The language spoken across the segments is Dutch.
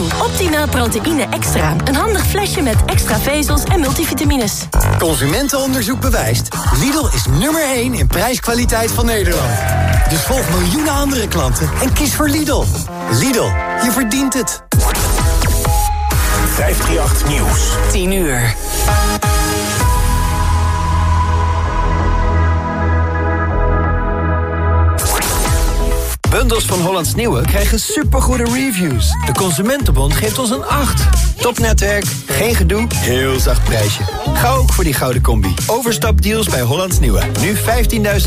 Nieuw Optimaal Proteïne Extra. Een handig flesje met extra vezels en multivitamines. Consumentenonderzoek bewijst. Lidl is nummer 1 in prijskwaliteit van Nederland. Dus volg miljoenen andere klanten en kies voor Lidl. Lidl, je verdient het. 538 Nieuws. 10 uur. Bundels van Hollands Nieuwe krijgen supergoede reviews. De Consumentenbond geeft ons een 8. Topnetwerk, geen gedoe, heel zacht prijsje. Ga ook voor die gouden combi. Overstapdeals bij Hollands Nieuwe. Nu 15.000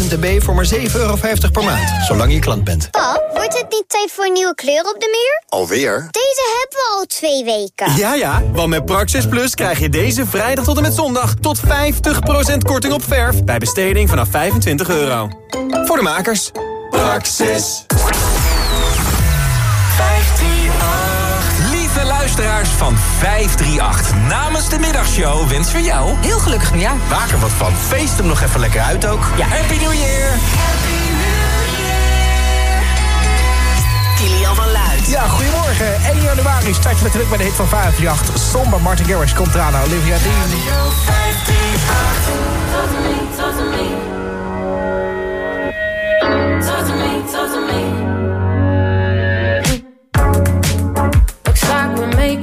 dB voor maar 7,50 euro per maand. Zolang je klant bent. Pap, wordt het niet tijd voor een nieuwe kleur op de muur? Alweer? Deze hebben we al twee weken. Ja, ja, want met Praxis Plus krijg je deze vrijdag tot en met zondag... tot 50% korting op verf bij besteding vanaf 25 euro. Voor de makers. Praxis. Luisteraars van 538. Namens de middagshow wens voor jou... Heel gelukkig nieuwjaar. Maak er wat van. Feest hem nog even lekker uit ook. Ja, Happy New Year. Kilian van Luid. Ja, goedemorgen. 1 januari start je natuurlijk bij de hit van 538. Somber Martin Garrix komt eraan. Olivia Dean. Looks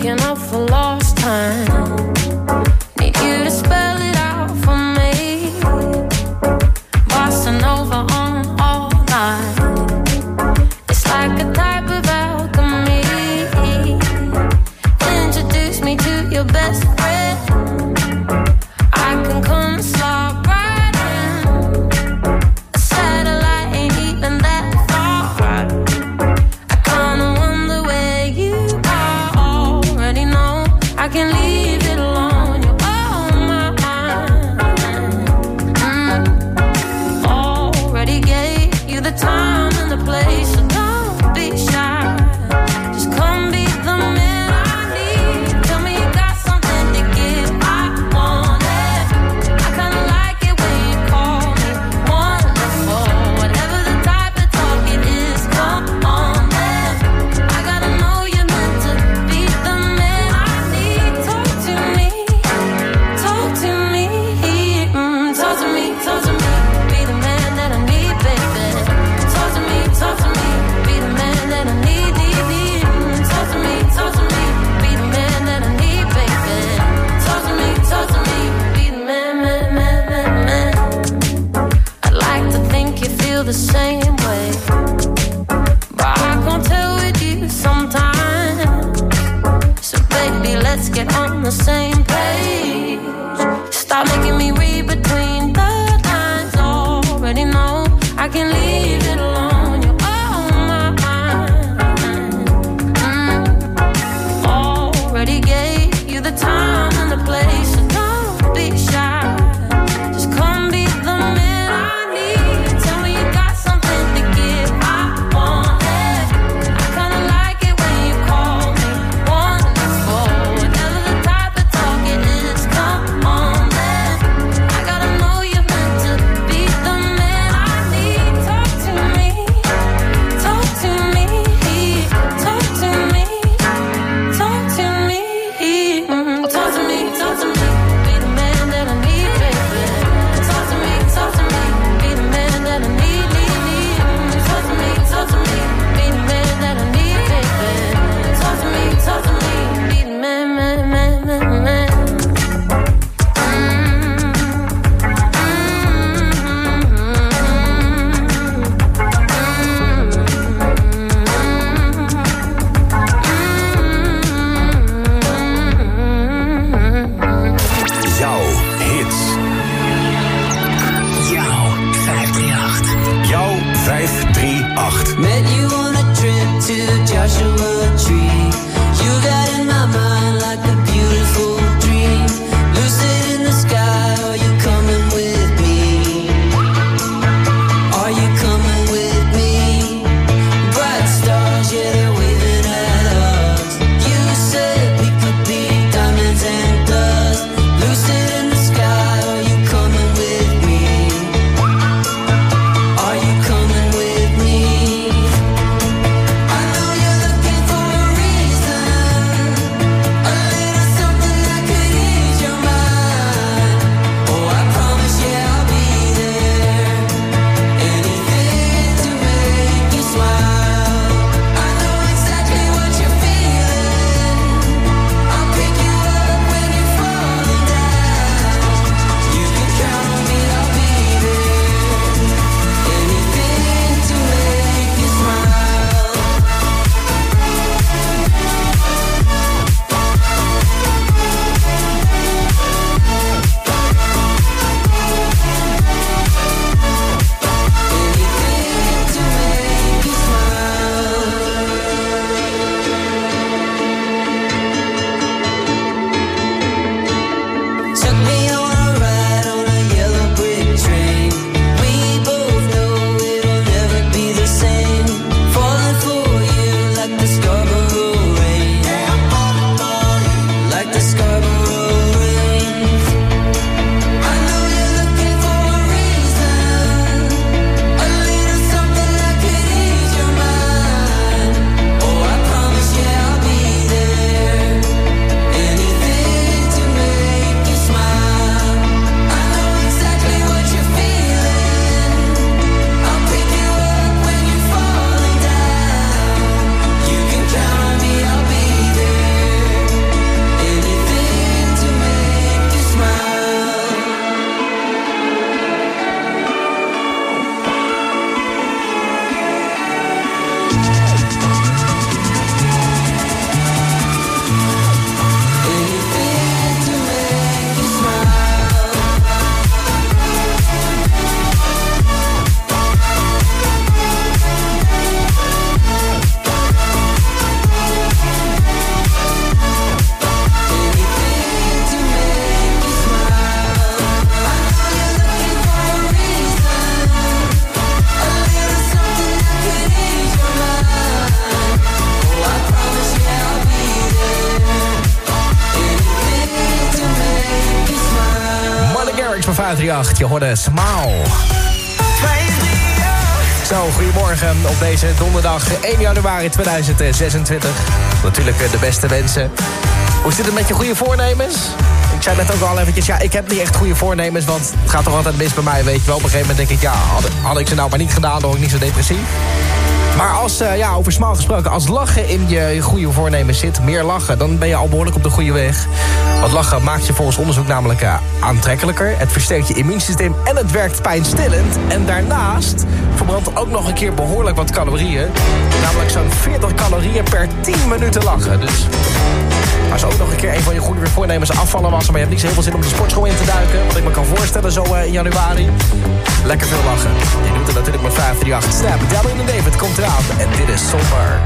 up for lost time. 538. Je hoorde Smile. Zo, goedemorgen op deze donderdag 1 januari 2026. Natuurlijk eh, de beste wensen. Hoe zit het met je goede voornemens? Ik zei net ook al eventjes, ja, ik heb niet echt goede voornemens... want het gaat toch altijd mis bij mij, weet je wel. Op een gegeven moment denk ik, ja, had, had ik ze nou maar niet gedaan... dan word ik niet zo depressief. Maar als, uh, ja, over smal gesproken, als lachen in je goede voornemens zit... meer lachen, dan ben je al behoorlijk op de goede weg. Want lachen maakt je volgens onderzoek namelijk uh, aantrekkelijker. Het versterkt je immuunsysteem en het werkt pijnstillend. En daarnaast verbrandt ook nog een keer behoorlijk wat calorieën. Namelijk zo'n 40 calorieën per 10 minuten lachen. Dus als ook nog een keer een van je goede voornemens afvallen was... maar je hebt niet heel veel zin om de sportschool in te duiken... wat ik me kan voorstellen zo uh, in januari... lekker veel lachen. Je doet het natuurlijk met 538 Snap. Dabblin en David komt eraan en dit is Somber.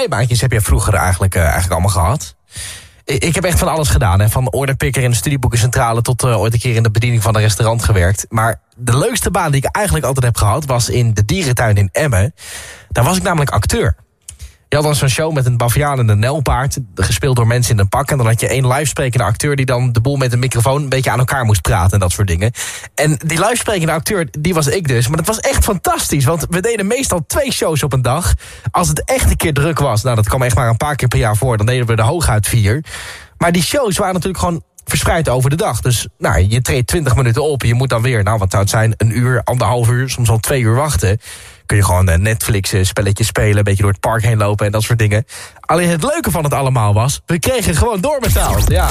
Bijbaantjes heb jij vroeger eigenlijk, eh, eigenlijk allemaal gehad? Ik, ik heb echt van alles gedaan. Hè? Van orderpikker in de studieboekencentrale tot eh, ooit een keer in de bediening van een restaurant gewerkt. Maar de leukste baan die ik eigenlijk altijd heb gehad was in de dierentuin in Emmen. Daar was ik namelijk acteur. Je had dan zo'n show met een baviaan en een nelpaard, gespeeld door mensen in een pak. En dan had je één live sprekende acteur die dan de boel met een microfoon een beetje aan elkaar moest praten en dat soort dingen. En die live sprekende acteur, die was ik dus. Maar dat was echt fantastisch, want we deden meestal twee shows op een dag. Als het echt een keer druk was, nou dat kwam echt maar een paar keer per jaar voor, dan deden we er hooguit vier. Maar die shows waren natuurlijk gewoon verspreid over de dag. Dus nou, je treedt 20 minuten op. Je moet dan weer, nou wat zou het zijn, een uur, anderhalf uur, soms al twee uur wachten. Kun je gewoon eh, Netflixen, spelletjes spelen, een beetje door het park heen lopen en dat soort dingen. Alleen het leuke van het allemaal was, we kregen gewoon doorbetaald. Ja.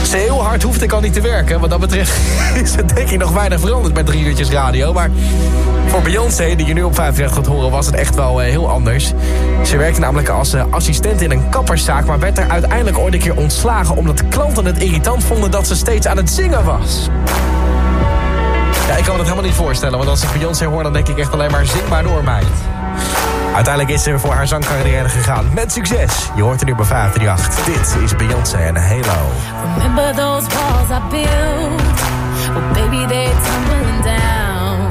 Dus heel hard hoefde ik al niet te werken. Wat dat betreft is het denk ik nog weinig veranderd bij drie uurtjes radio. Maar voor Beyoncé, die je nu op 35 gaat horen, was het echt wel eh, heel anders. Ze werkte namelijk als eh, assistent in een kapperszaak... maar werd er uiteindelijk ooit een keer ontslagen... omdat klanten het irritant vonden dat ze steeds aan het zingen was. Ja, ik kan me dat helemaal niet voorstellen. Want als ik Beyoncé hoor, dan denk ik echt alleen maar zing maar door, meid. Uiteindelijk is ze voor haar zangcarrière gegaan. Met succes. Je hoort er nu bij 538. Dit is Beyoncé en Halo. Remember those walls I built? Well, baby, they're tumbling down.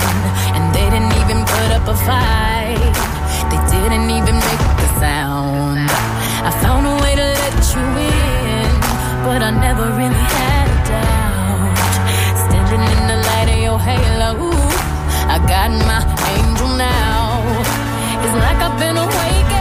And they didn't even put up a fight. They didn't even make the sound. I found a way to let you in, but I never really had halo, I got my angel now. It's like I've been awakened.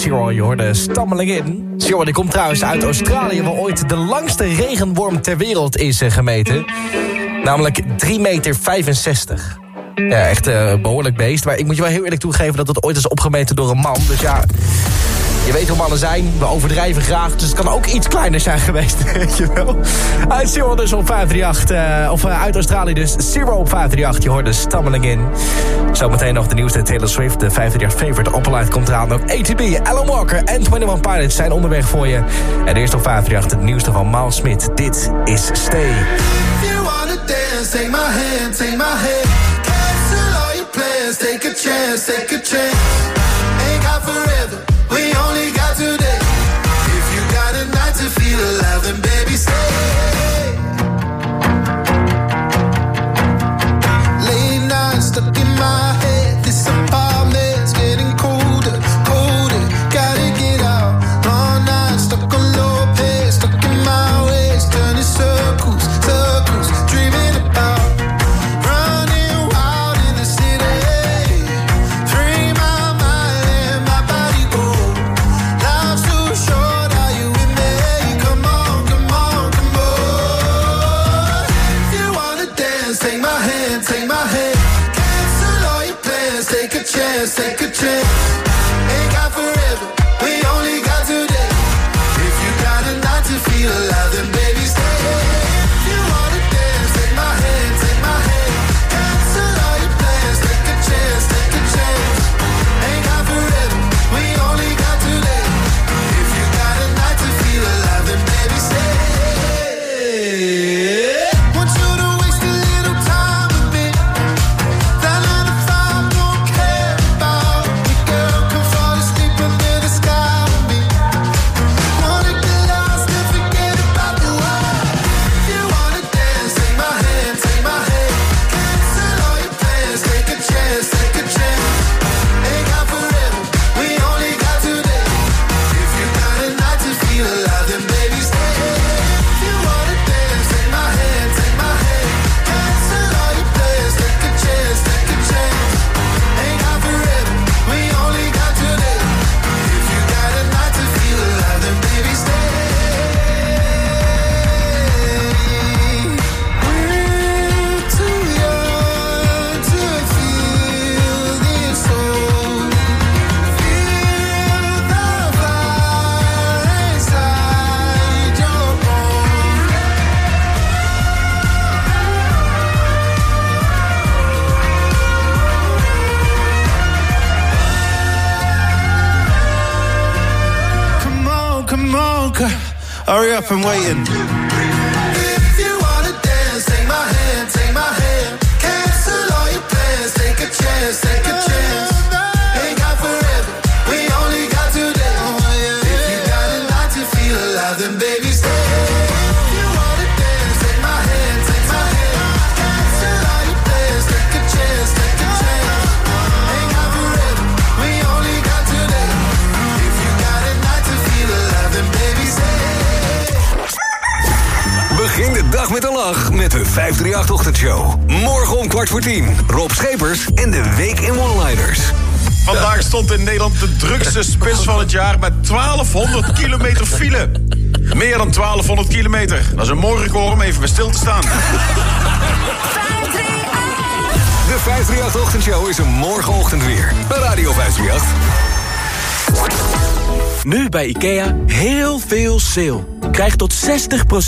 Zero. Je hoorde stammeling in. Zero die komt trouwens uit Australië... waar ooit de langste regenworm ter wereld is eh, gemeten. Namelijk 3,65 meter. Ja, echt een behoorlijk beest. Maar ik moet je wel heel eerlijk toegeven dat het ooit is opgemeten door een man. Dus ja, je weet hoe mannen zijn. We overdrijven graag. Dus het kan ook iets kleiner zijn geweest. Weet je wel. Uit Zero dus op 538. Uh, of uh, uit Australië dus. Zero op 538. Je hoorde stammeling in. Zometeen nog de nieuwste Taylor Swift. De 538 favorite opgeleid komt eraan. Ook ATB, Alan Walker en 21 Pilots zijn onderweg voor je. En eerst op 538 het nieuwste van Miles Smith. Dit is Stay. Take my hand, take my hand. Cancel all your plans, take a chance, take a chance. Forever, we only got today. If you got a night to feel alive, then baby stay. Late night stuck in my and waiting. 538 Ochtendshow. Morgen om kwart voor tien. Rob Schepers en de Week in One-Liners. Vandaag stond in Nederland de drukste spits van het jaar... met 1200 kilometer file. Meer dan 1200 kilometer. Dat is een mooi record om even bij stil te staan. 538. De 538 Ochtendshow is een morgenochtend weer. Bij Radio 538. Nu bij IKEA heel veel sale. Krijg tot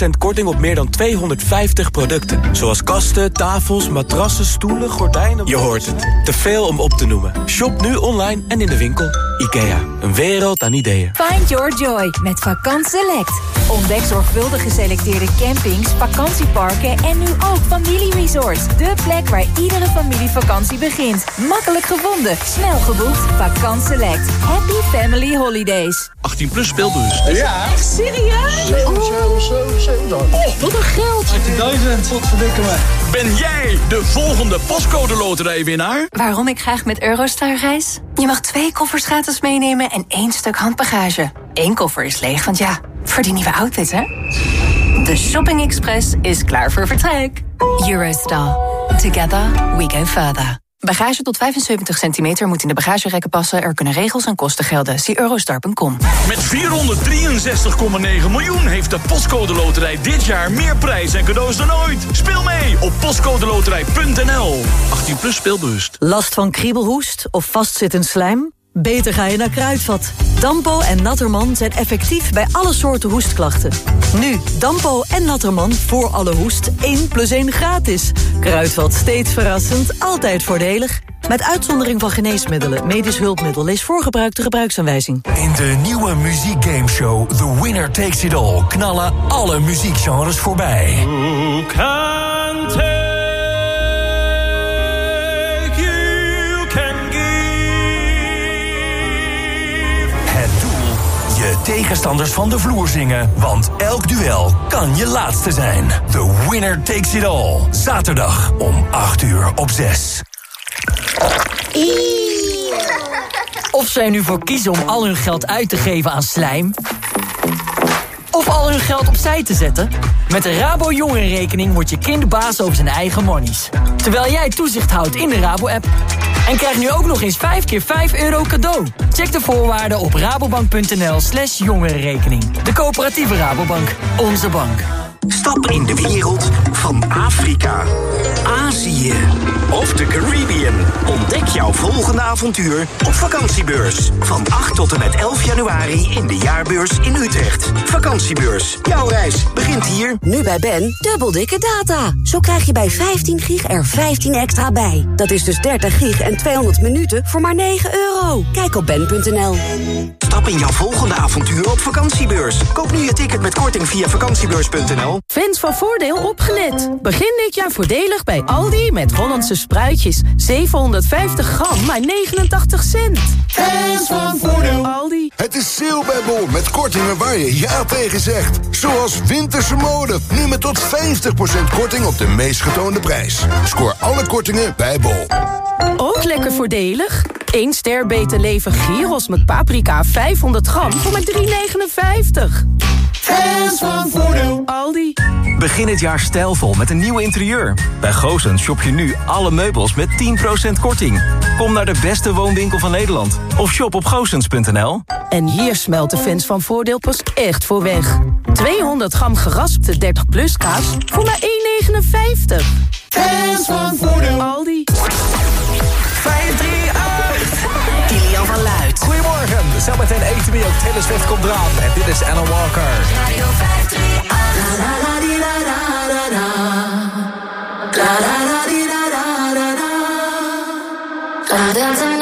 60% korting op meer dan 250 producten. Zoals kasten, tafels, matrassen, stoelen, gordijnen... Je hoort het. Te veel om op te noemen. Shop nu online en in de winkel. IKEA. Een wereld aan ideeën. Find your joy met Vakant Select. Ontdek zorgvuldig geselecteerde campings, vakantieparken en nu ook familieresorts. De plek waar iedere familievakantie begint. Makkelijk gevonden, snel geboekt. Vakant Select. Happy Family Holidays. 18 plus speelbus. Ja. Echt serieus? 7, 7, 7, 7. Oh, wat een geld. 18.000. Wat verdikken me. Ben jij de volgende pascode loterijwinnaar? Waarom ik graag met Eurostar reis? Je mag twee koffers gratis meenemen en één stuk handbagage. Eén koffer is leeg, want ja, voor die nieuwe outfit, hè? De Shopping Express is klaar voor vertrek. Eurostar. Together we go further. Bagage tot 75 centimeter moet in de bagagerekken passen. Er kunnen regels en kosten gelden. Zie eurostar.com. Met 463,9 miljoen heeft de Postcode Loterij dit jaar meer prijs en cadeaus dan ooit. Speel mee op postcodeloterij.nl. 18 plus speelbewust. Last van kriebelhoest of vastzittend slijm? Beter ga je naar Kruidvat. Dampo en Natterman zijn effectief bij alle soorten hoestklachten. Nu, Dampo en Natterman voor alle hoest 1 plus 1 gratis. Kruidvat steeds verrassend, altijd voordelig. Met uitzondering van geneesmiddelen, medisch hulpmiddel... lees voorgebruik de gebruiksaanwijzing. In de nieuwe muziekgameshow The Winner Takes It All... knallen alle muziekgenres voorbij. Tegenstanders van de vloer zingen. Want elk duel kan je laatste zijn. The Winner Takes It All. Zaterdag om 8 uur op 6. Of zij nu voor kiezen om al hun geld uit te geven aan slijm... of al hun geld opzij te zetten... met de Rabo Jongerenrekening wordt je kind baas over zijn eigen monies. Terwijl jij toezicht houdt in de Rabo-app. En krijg nu ook nog eens 5 keer 5 euro cadeau. Check de voorwaarden op rabobank.nl slash jongerenrekening. De coöperatieve Rabobank. Onze bank. Stap in de wereld van Afrika, Azië of de Caribbean. Ontdek jouw volgende avontuur op vakantiebeurs. Van 8 tot en met 11 januari in de jaarbeurs in Utrecht. Vakantiebeurs. Jouw reis begint hier. Nu bij Ben, dubbel dikke data. Zo krijg je bij 15 gig er 15 extra bij. Dat is dus 30 gig en 200 minuten voor maar 9 euro. Kijk op ben.nl. Stap in jouw volgende avontuur op vakantiebeurs. Koop nu je ticket met korting via vakantiebeurs.nl. Fans van Voordeel opgelet. Begin dit jaar voordelig bij Aldi met Hollandse spruitjes. 750 gram, maar 89 cent. Fans van Voordeel. Aldi. Het is sale bij Bol met kortingen waar je ja tegen zegt. Zoals winterse mode. Nu met tot 50% korting op de meest getoonde prijs. Scoor alle kortingen bij Bol. Ook lekker voordelig. 1 ster beter leven gyros met paprika 500 gram voor maar 3,59. Fans van Voordeel. Aldi. Begin het jaar stijlvol met een nieuw interieur. Bij Goosens shop je nu alle meubels met 10% korting. Kom naar de beste woonwinkel van Nederland. Of shop op goosens.nl. En hier smelt de fans van Voordeel pas echt voor weg. 200 gram geraspte 30 plus kaas voor maar 1,59. Fans van Voordeel. Aldi. 538. Zometeen ATB ook Taylor komt eraan. En dit is Alan Walker. Radio 538.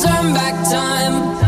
Turn back time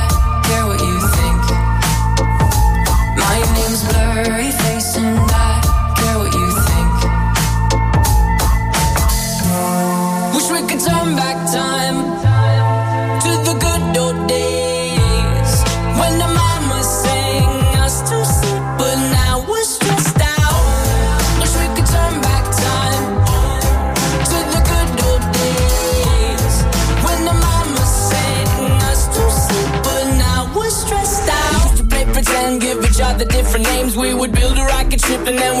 and then we'd fly it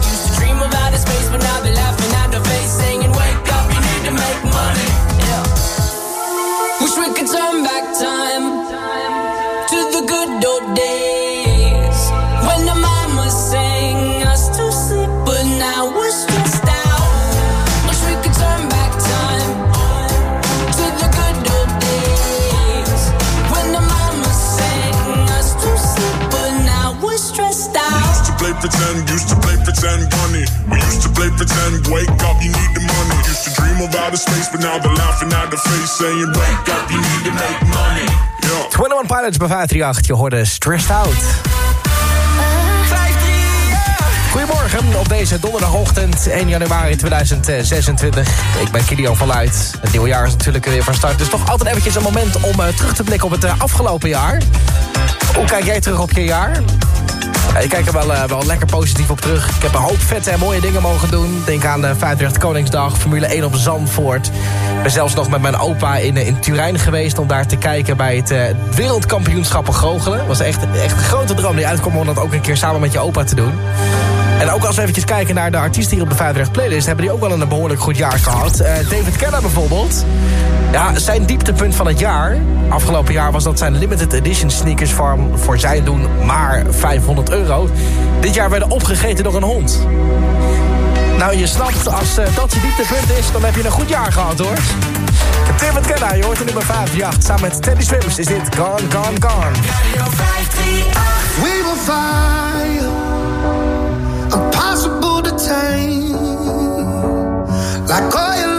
Play wake up, you need the money. Used to dream space, but now laughing the face, saying, up, you need money. Yeah. 21 Pilots bij 538. Je hoorde Stressed Out. Goedemorgen op deze donderdagochtend 1 januari 2026. Ik ben Kilian van Luid. Het nieuwe jaar is natuurlijk weer van start. Dus toch altijd eventjes een moment om eh, terug te blikken op het eh, afgelopen jaar. Hoe kijk jij terug op je jaar? Ja, ik kijk er wel, eh, wel lekker positief op terug. Ik heb een hoop vette en mooie dingen mogen doen. Denk aan de 530 Koningsdag, Formule 1 op Zandvoort. Ik ben zelfs nog met mijn opa in, eh, in Turijn geweest... om daar te kijken bij het eh, wereldkampioenschappen goochelen. Was echt, echt een grote droom die uitkwam om dat ook een keer samen met je opa te doen. En ook als we eventjes kijken naar de artiesten hier op de 530 playlist... hebben die ook wel een behoorlijk goed jaar gehad. Eh, David Kenner bijvoorbeeld. Ja, zijn dieptepunt van het jaar... afgelopen jaar was dat zijn limited edition sneakers... van voor zijn doen maar 500 euro. Dit jaar werden opgegeten door een hond. Nou, je snapt, als eh, dat je dieptepunt is... dan heb je een goed jaar gehad, hoor. David Kenner, je hoort er nummer 538. Samen met Teddy Swims is dit Gone, Gone, Gone. We will fire, time. Like oil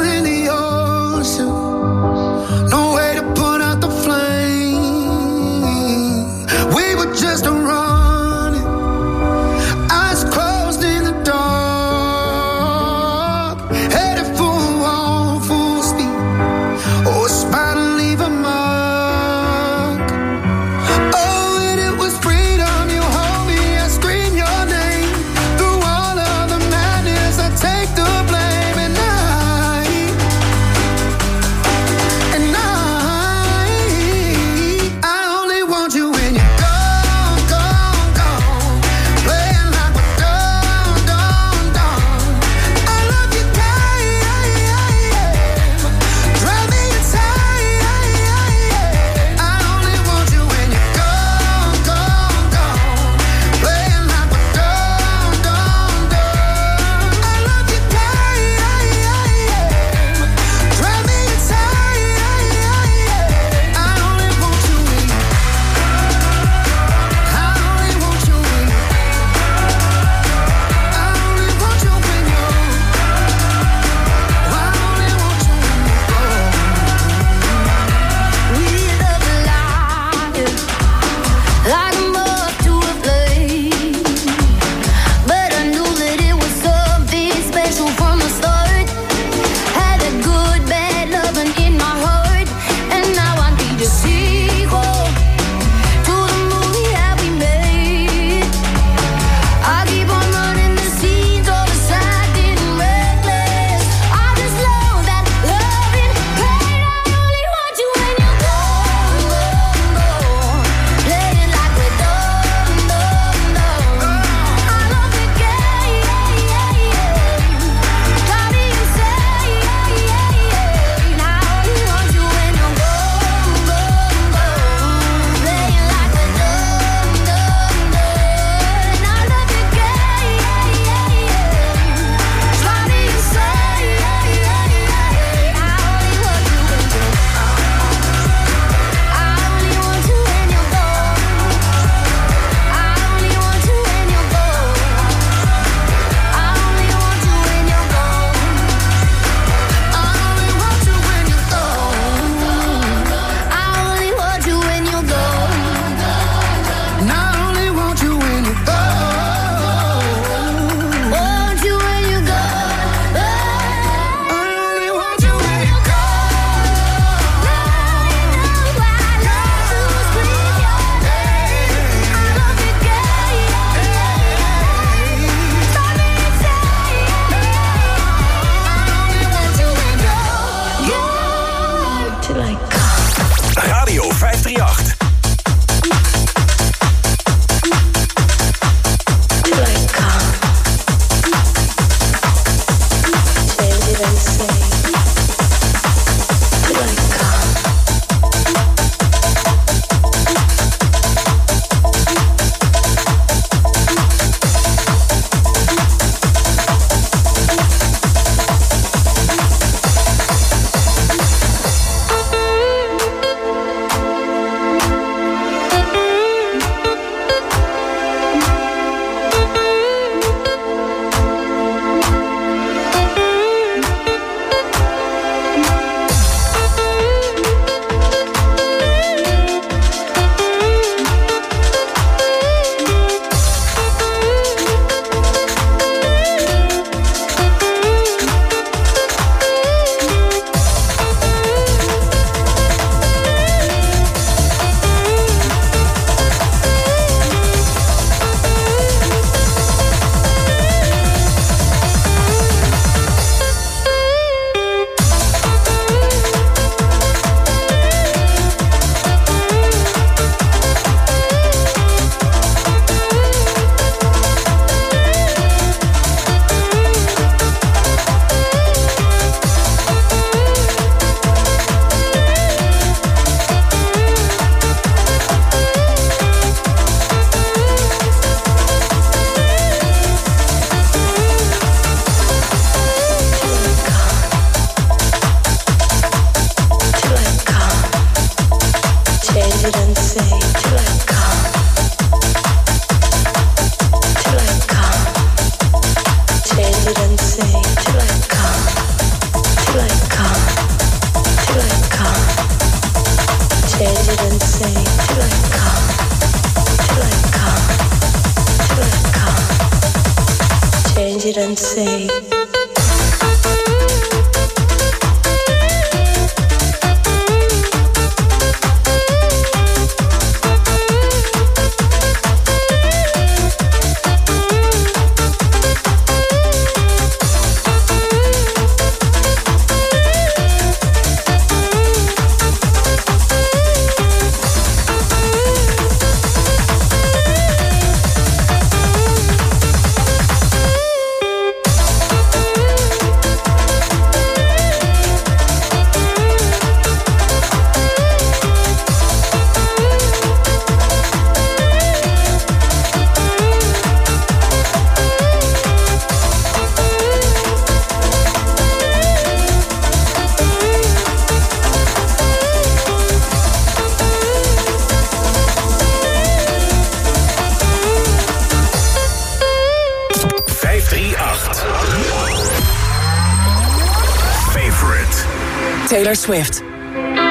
Swift.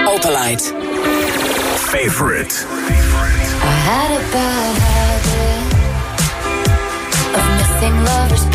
Opalite. Favorite. I had a bad habit of missing lovers'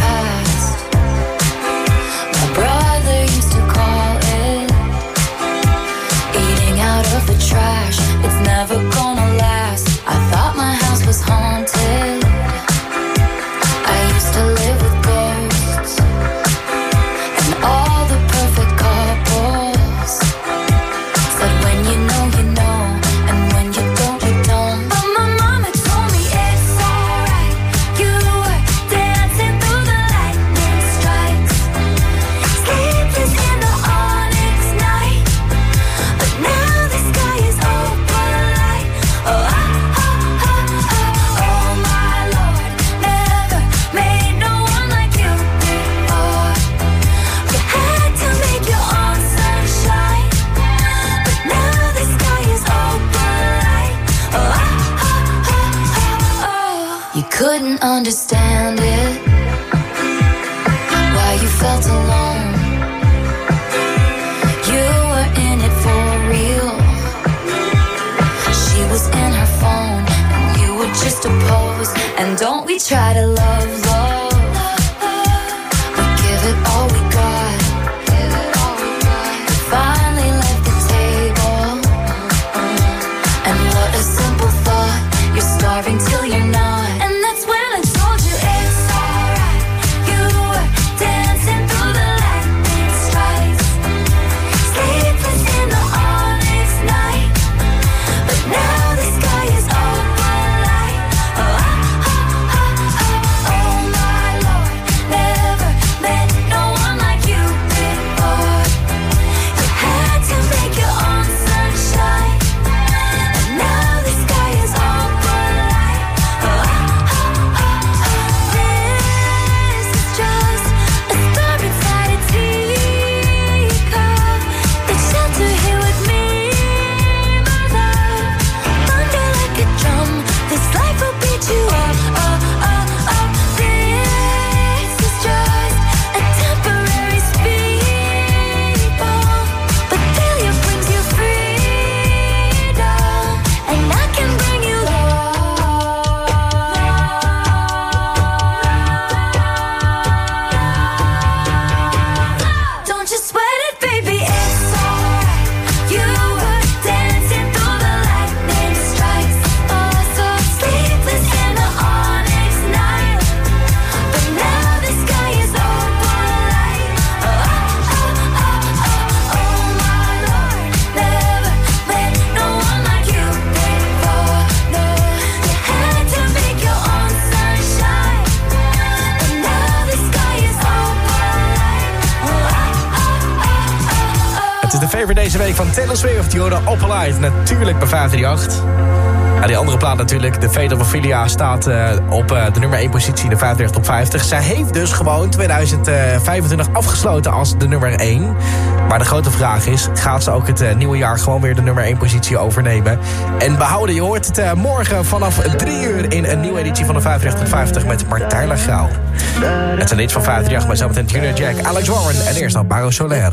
deze week van Taylor Swift, Jorda Opelite. Natuurlijk bij 538. Ja, die andere plaat natuurlijk, de Fate of Ophelia, staat eh, op eh, de nummer 1 positie in de 35 op 50. Zij heeft dus gewoon 2025 eh, afgesloten als de nummer 1. Maar de grote vraag is, gaat ze ook het nieuwe jaar gewoon weer de nummer 1 positie overnemen? En behouden, je hoort het morgen vanaf 3 uur in een nieuwe editie van de 35 op 50 met Martijn Lagrauw. Het zijn lid van 538 met zometeen Junior Jack, Alex Warren en eerst nog Baro Soler.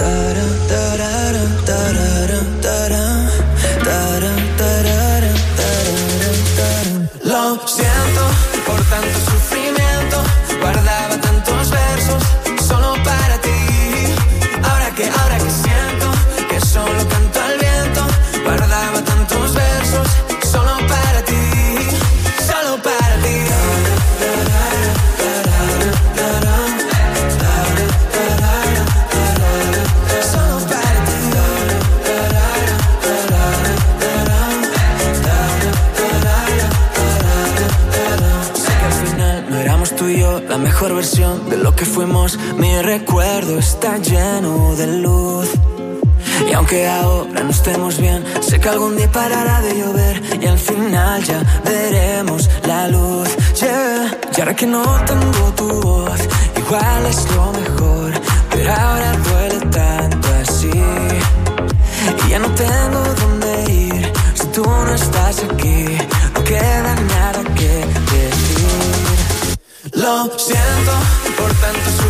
da da da da aunque ahora no estemos bien, sé que algún día parará de llover y al final ya veremos la luz. Yeah. Y ahora que no tengo tu voz, igual es lo mejor, pero ahora duele tanto así. Y ya no tengo dónde ir si tú no estás aquí, no queda nada que decir. Lo siento por tanto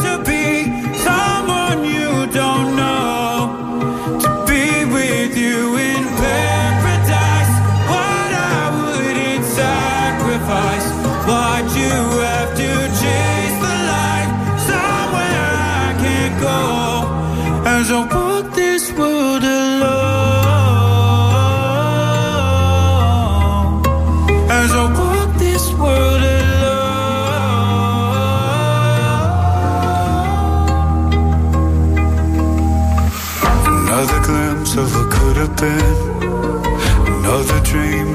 Another dream.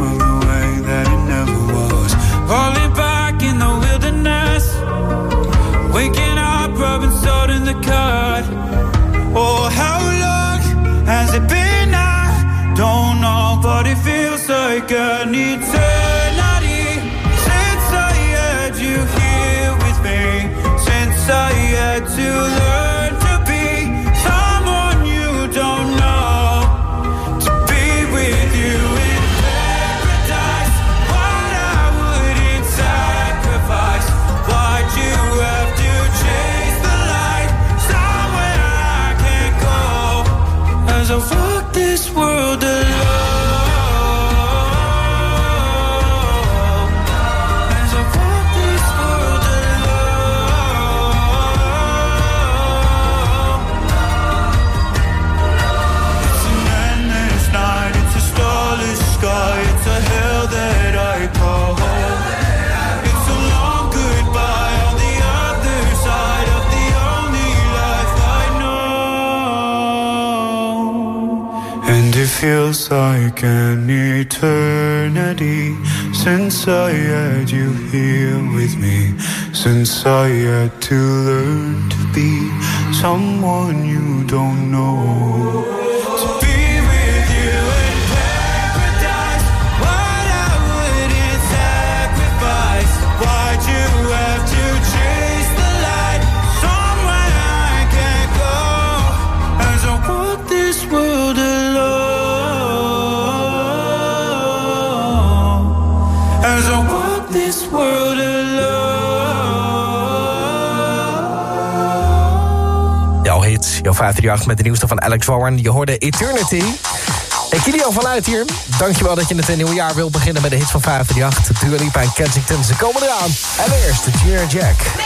Since I had to learn to be someone you don't know. Jouw 538 met de nieuwste van Alex Warren. Je hoorde Eternity. En Kilian vanuit hier. Dankjewel dat je het een nieuw jaar wil beginnen met de hits van 538. Dua Lipa en Kensington, ze komen eraan. En eerst de Jack.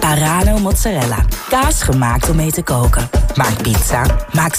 Parano mozzarella. Kaas gemaakt om mee te koken. Maak pizza, maak